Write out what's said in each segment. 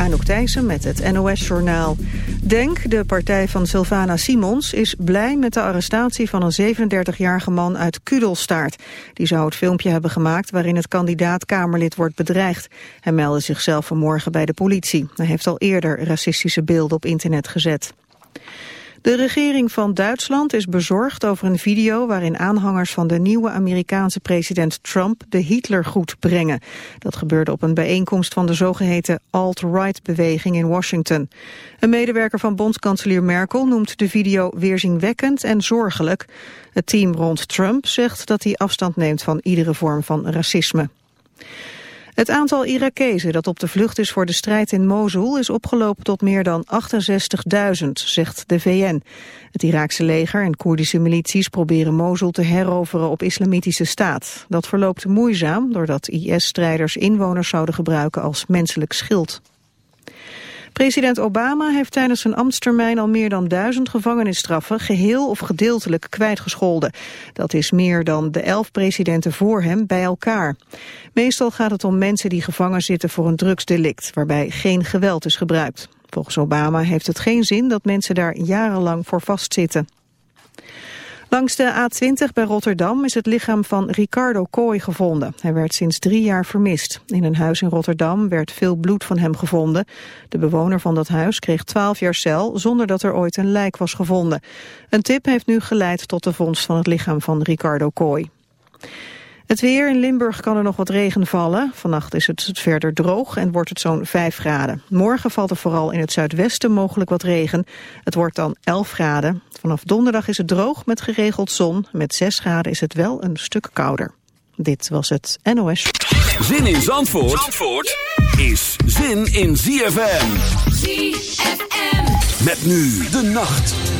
Anouk Thijssen met het NOS-journaal. Denk, de partij van Sylvana Simons, is blij met de arrestatie van een 37-jarige man uit Kudelstaart. Die zou het filmpje hebben gemaakt waarin het kandidaat-Kamerlid wordt bedreigd. Hij meldde zichzelf vanmorgen bij de politie. Hij heeft al eerder racistische beelden op internet gezet. De regering van Duitsland is bezorgd over een video waarin aanhangers van de nieuwe Amerikaanse president Trump de Hitlergroet brengen. Dat gebeurde op een bijeenkomst van de zogeheten alt-right beweging in Washington. Een medewerker van bondskanselier Merkel noemt de video weerzinwekkend en zorgelijk. Het team rond Trump zegt dat hij afstand neemt van iedere vorm van racisme. Het aantal Irakezen dat op de vlucht is voor de strijd in Mosul is opgelopen tot meer dan 68.000, zegt de VN. Het Iraakse leger en Koerdische milities proberen Mosul te heroveren op islamitische staat. Dat verloopt moeizaam doordat IS-strijders inwoners zouden gebruiken als menselijk schild. President Obama heeft tijdens zijn ambtstermijn al meer dan duizend gevangenisstraffen geheel of gedeeltelijk kwijtgescholden. Dat is meer dan de elf presidenten voor hem bij elkaar. Meestal gaat het om mensen die gevangen zitten voor een drugsdelict, waarbij geen geweld is gebruikt. Volgens Obama heeft het geen zin dat mensen daar jarenlang voor vastzitten. Langs de A20 bij Rotterdam is het lichaam van Ricardo Kooi gevonden. Hij werd sinds drie jaar vermist. In een huis in Rotterdam werd veel bloed van hem gevonden. De bewoner van dat huis kreeg 12 jaar cel zonder dat er ooit een lijk was gevonden. Een tip heeft nu geleid tot de vondst van het lichaam van Ricardo Kooi. Het weer in Limburg kan er nog wat regen vallen. Vannacht is het verder droog en wordt het zo'n 5 graden. Morgen valt er vooral in het zuidwesten mogelijk wat regen. Het wordt dan 11 graden. Vanaf donderdag is het droog met geregeld zon. Met 6 graden is het wel een stuk kouder. Dit was het NOS. Zin in Zandvoort, Zandvoort is zin in ZFM. ZFM. Met nu de nacht.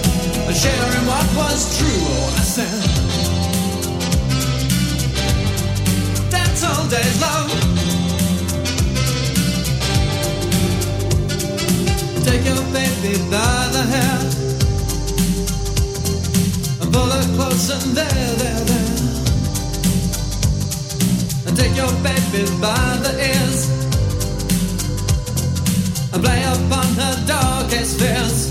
sharing what was true. Oh, I said, that's all days long. Take your baby by the hair and pull her close and there, there, there and take your baby by the ears and play upon her darkest fears.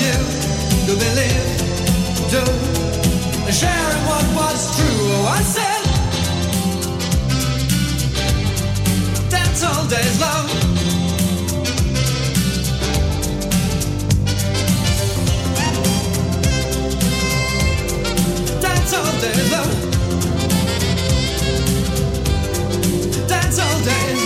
knew to believe, to sharing what was true. Oh, I said, that's all days long. That's all days long. That's all. That's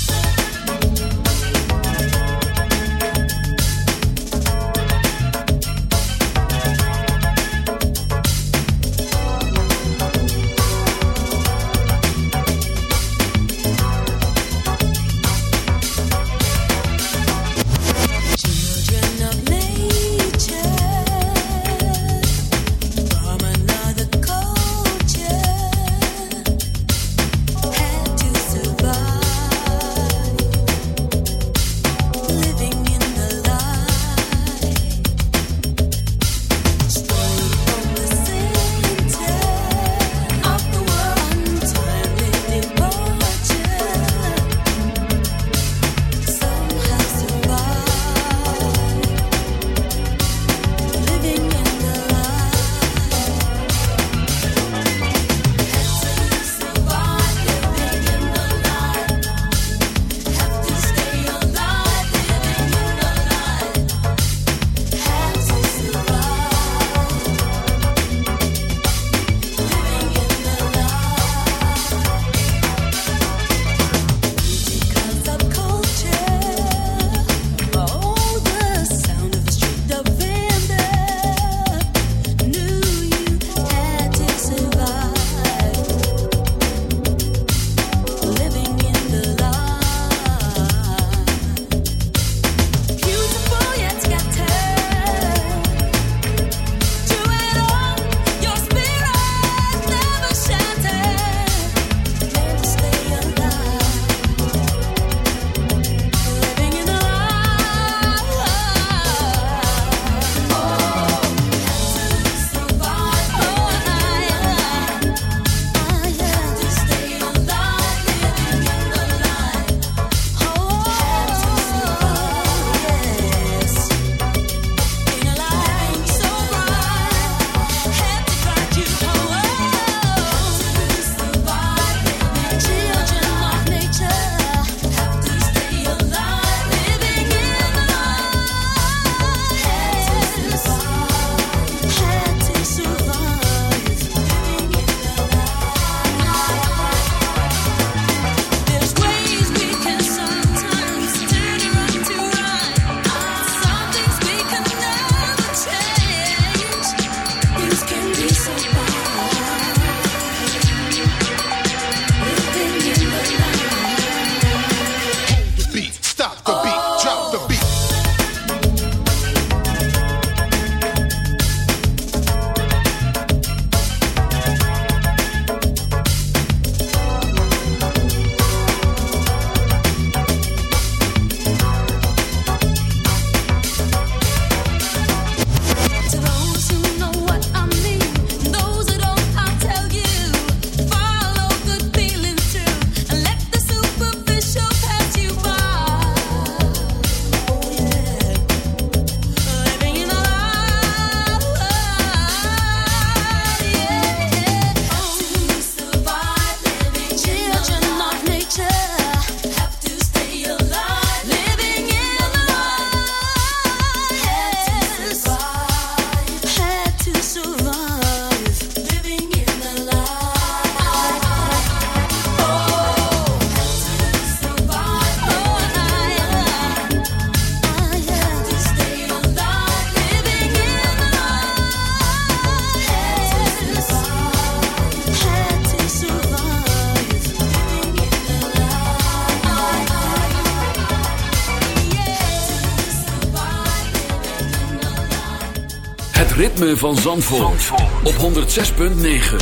Van Zandvoort, op 106.9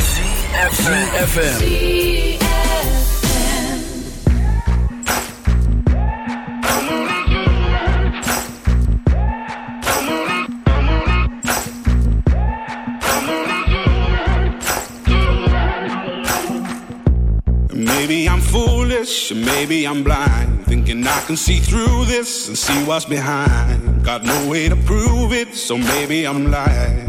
CFFM Maybe I'm foolish, maybe I'm blind. Thinking I can see through this and see what's behind. Got no way to prove it, so maybe I'm lying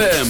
ZFM.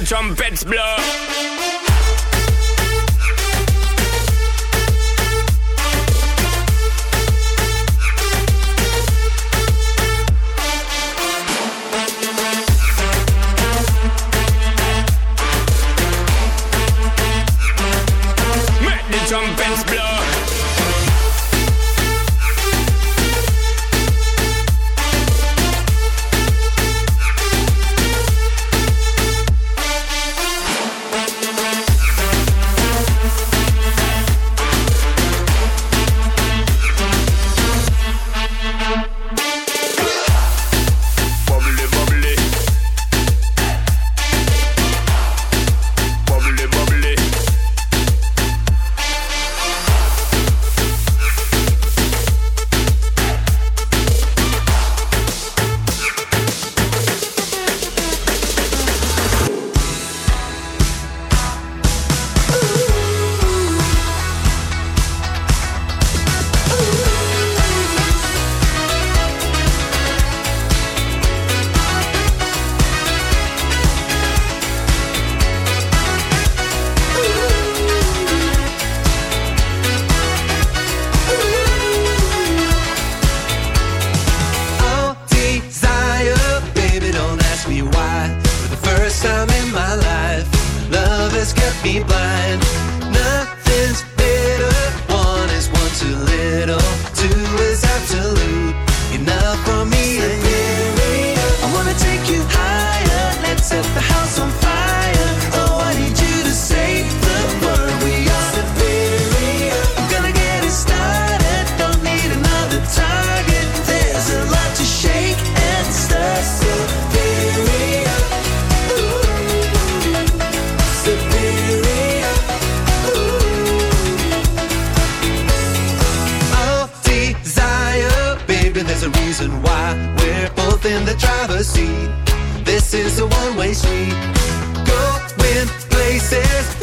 The trumpets blow. Make the trumpets blow. In the driver's seat. This is a one-way street. Going places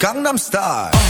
Gangnam Style.